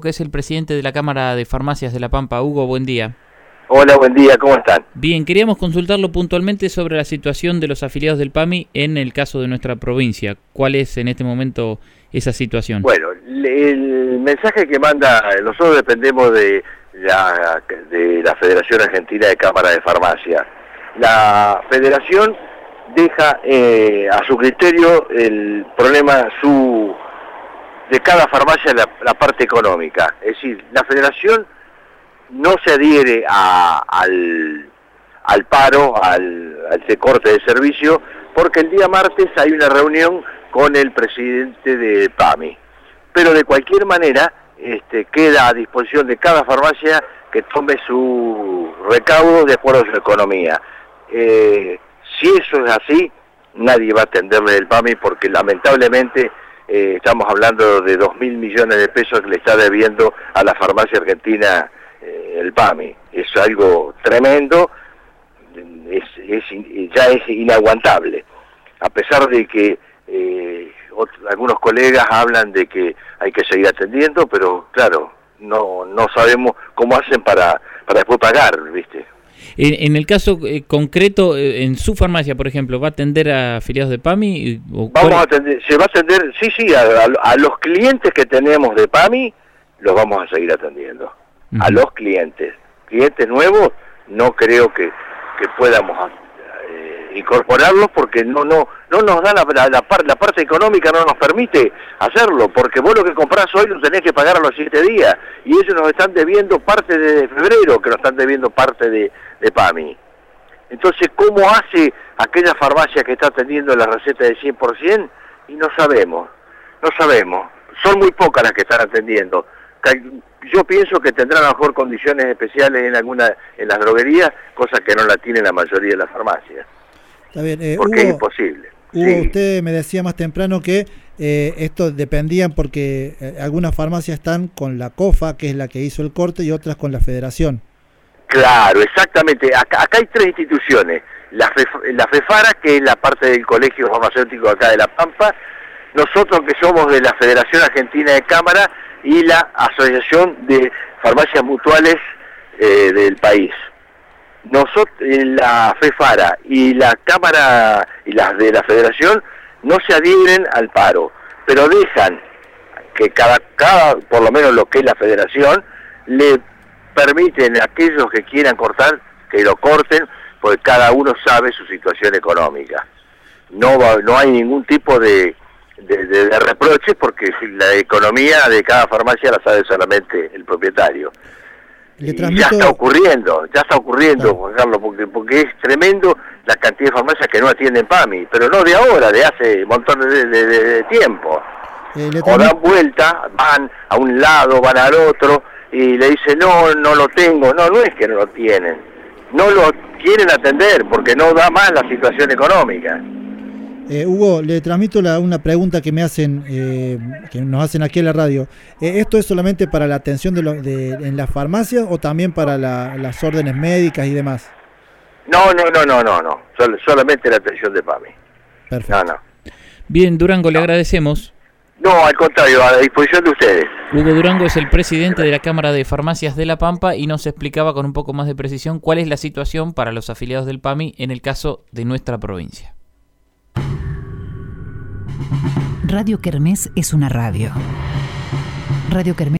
Que es el presidente de la Cámara de Farmacias de La Pampa. Hugo, buen día. Hola, buen día, ¿cómo están? Bien, queríamos consultarlo puntualmente sobre la situación de los afiliados del PAMI en el caso de nuestra provincia. ¿Cuál es en este momento esa situación? Bueno, el mensaje que manda, nosotros dependemos de la, de la Federación Argentina de Cámara de Farmacia. La federación deja eh, a su criterio el problema su de cada farmacia la, parte económica. Es decir, la federación no se adhiere al, al, paro, al, al corte de servicio, porque el día martes hay una reunión con el presidente de PAMI. Pero de cualquier manera este, queda a disposición de cada farmacia que tome su recaudo de acuerdo a su economía. Eh, si eso es así, nadie va a atenderle el PAMI porque lamentablemente eh, estamos hablando de 2 mil millones de pesos que le está debiendo a la farmacia argentina eh, el PAMI. Es algo tremendo, ya es inaguantable. A pesar de que eh, algunos colegas hablan de que hay que seguir atendiendo, pero claro, no, no sabemos cómo hacen para, para después pagar, ¿viste? En, el caso eh, concreto, eh, en su farmacia, por ejemplo, ¿va a atender a afiliados de PAMI? vamos a atender, se va a atender, sí, sí, a, los clientes que tenemos de PAMI, los vamos a seguir atendiendo. A los clientes. Clientes nuevos, no creo que, que podamos incorporarlos porque no no no nos da la, la, la, parte económica no nos permite hacerlo porque vos lo que compras hoy lo tenés que pagar a los siete días y ellos nos están debiendo parte de febrero que nos están debiendo parte de, de PAMI entonces ¿cómo hace aquella farmacia que está atendiendo la receta de 100%? y no sabemos no sabemos son muy pocas las que están atendiendo yo pienso que tendrán a lo mejor condiciones especiales en alguna en las droguerías, cosa que no la tiene la mayoría de las farmacias. Eh, porque es imposible. Hugo, usted me decía más temprano que eh, esto dependían porque eh, algunas farmacias están con la COFA, que es la que hizo el corte, y otras con la Federación. Claro, exactamente. Acá, hay tres instituciones. La, la FEFARA, que es la parte del Colegio Farmacéutico acá de La Pampa, nosotros que somos de la Federación Argentina de Cámara y la Asociación de Farmacias Mutuales del país nosotros, la FEFARA y la Cámara y las de la Federación no se adhieren al paro, pero dejan que cada, cada, por lo menos lo que es la Federación, le permiten a aquellos que quieran cortar que lo corten, porque cada uno sabe su situación económica. No, no hay ningún tipo de, de, de reproches porque la economía de cada farmacia la sabe solamente el propietario. Ya está ocurriendo, ya está ocurriendo, Juan Carlos, porque, porque es tremendo la cantidad de farmacias que no atienden PAMI, pero no de ahora, de hace un montón de, tiempo. Eh, o dan vuelta, van a un lado, van al otro, y le dicen, no, no lo tengo. No, no es que no lo tienen. No lo quieren atender porque no da más la situación económica. Eh, Hugo, le transmito una pregunta que me hacen, eh, que nos hacen aquí en la radio. Eh, ¿Esto es solamente para la atención de, en las farmacias o también para las órdenes médicas y demás? No, no, no, no, no, no. solamente la atención de PAMI. Perfecto. Bien, Durango, le agradecemos. No, al contrario, a la disposición de ustedes. Hugo Durango es el presidente de la Cámara de Farmacias de La Pampa y nos explicaba con un poco más de precisión cuál es la situación para los afiliados del PAMI en el caso de nuestra provincia. Radio Kermés es una radio. Radio Kermés